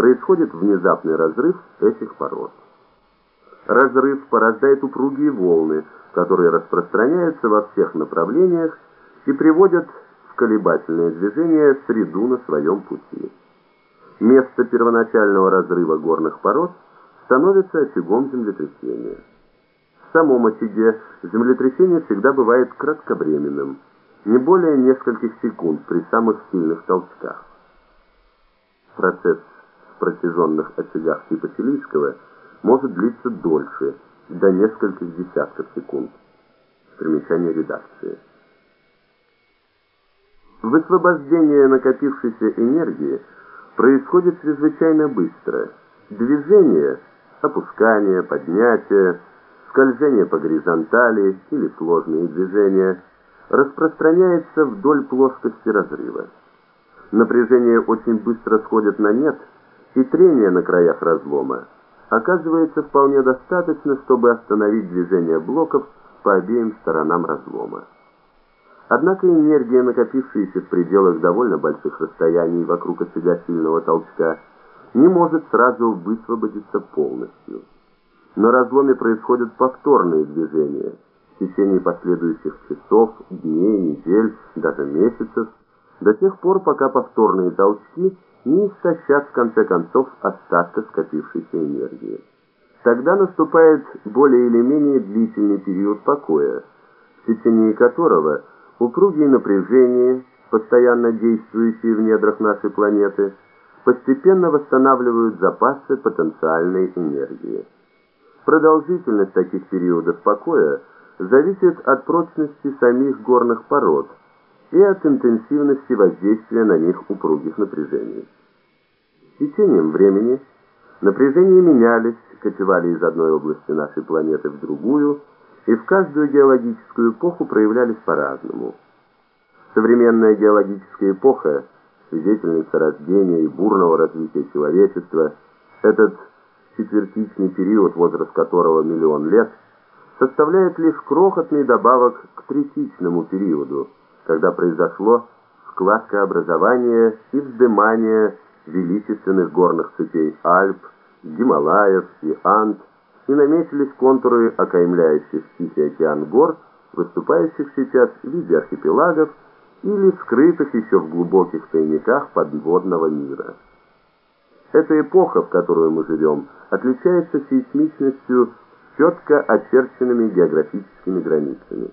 происходит внезапный разрыв этих пород. Разрыв порождает упругие волны, которые распространяются во всех направлениях и приводят в колебательное движение среду на своем пути. Место первоначального разрыва горных пород становится очагом землетрясения. В самом очаге землетрясение всегда бывает кратковременным, не более нескольких секунд при самых сильных толчках. Процесс протяженных очагах типа Чилийского может длиться дольше, до нескольких десятков секунд. Примечание редакции. Высвобождение накопившейся энергии происходит чрезвычайно быстро. Движение, опускание, поднятие, скольжение по горизонтали или сложные движения распространяется вдоль плоскости разрыва. Напряжение очень быстро сходит на нет, и трение на краях разлома оказывается вполне достаточно, чтобы остановить движение блоков по обеим сторонам разлома. Однако энергия, накопившаяся в пределах довольно больших расстояний вокруг очага сильного толчка, не может сразу высвободиться полностью. На разломе происходят повторные движения в течение последующих часов, дней, недель, даже месяцев, до тех пор, пока повторные толчки не истощат в конце концов остатка скопившейся энергии. Тогда наступает более или менее длительный период покоя, в течение которого Упругие напряжения, постоянно действующие в недрах нашей планеты, постепенно восстанавливают запасы потенциальной энергии. Продолжительность таких периодов покоя зависит от прочности самих горных пород и от интенсивности воздействия на них упругих напряжений. С течением времени напряжения менялись, кочевали из одной области нашей планеты в другую, и в каждую геологическую эпоху проявлялись по-разному. Современная геологическая эпоха, свидетельница рождения и бурного развития человечества, этот четвертичный период, возраст которого миллион лет, составляет лишь крохотный добавок к третичному периоду, когда произошло складка образования и вздымание величественных горных цепей Альп, Гималаев и Анд, и наметились контуры окаймляющих Тихий океан гор, выступающих сейчас в виде архипелагов или скрытых еще в глубоких тайниках подводного мира. Эта эпоха, в которую мы живем, отличается сейсмичностью четко очерченными географическими границами.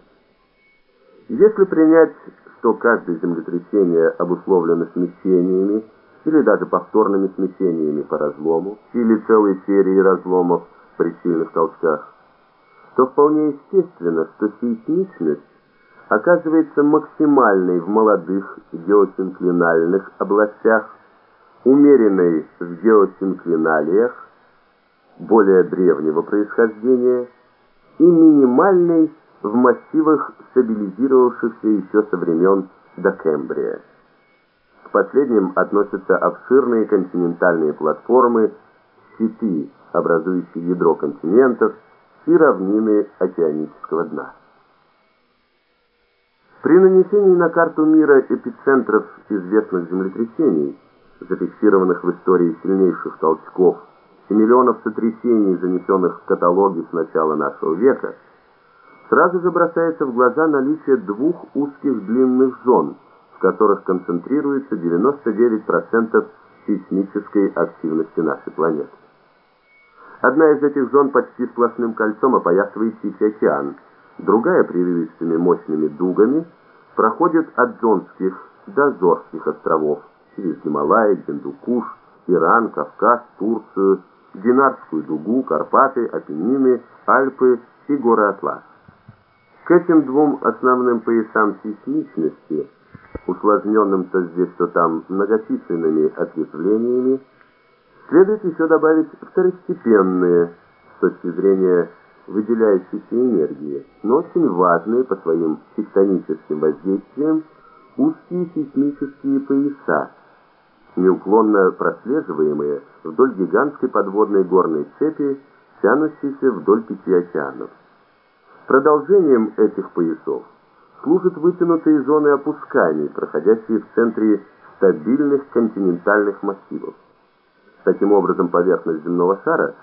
Если принять, что каждое землетрясение обусловлено смещениями или даже повторными смещениями по разлому, или целой серией разломов, при сильных толчках, то вполне естественно, что сейсмичность оказывается максимальной в молодых геосинклинальных областях, умеренной в геосинклиналиях более древнего происхождения и минимальной в массивах стабилизировавшихся еще со времен Докембрия. К последним относятся обширные континентальные платформы, щиты образующие ядро континентов и равнины океанического дна. При нанесении на карту мира эпицентров известных землетрясений, зафиксированных в истории сильнейших толчков и миллионов сотрясений, занесенных в каталоги с начала нашего века, сразу же бросается в глаза наличие двух узких длинных зон, в которых концентрируется 99% сейсмической активности нашей планеты. Одна из этих зон почти сплошным кольцом опоясывает Тихий океан, другая прерывистыми мощными дугами проходит от Джонских до Азорских островов через Гималаи, Гиндукуш, Иран, Кавказ, Турцию, Динарскую дугу, Карпаты, Апеннины, Альпы и горы Атлас. К этим двум основным поясам сейсмичности, усложненным то здесь, то там многочисленными ответвлениями, Следует еще добавить второстепенные, с точки зрения выделяющейся энергии, но очень важные по своим тектоническим воздействиям узкие сейсмические пояса, неуклонно прослеживаемые вдоль гигантской подводной горной цепи, тянущейся вдоль пяти океанов. Продолжением этих поясов служат вытянутые зоны опусканий, проходящие в центре стабильных континентальных массивов. Таким образом, поверхность земного шара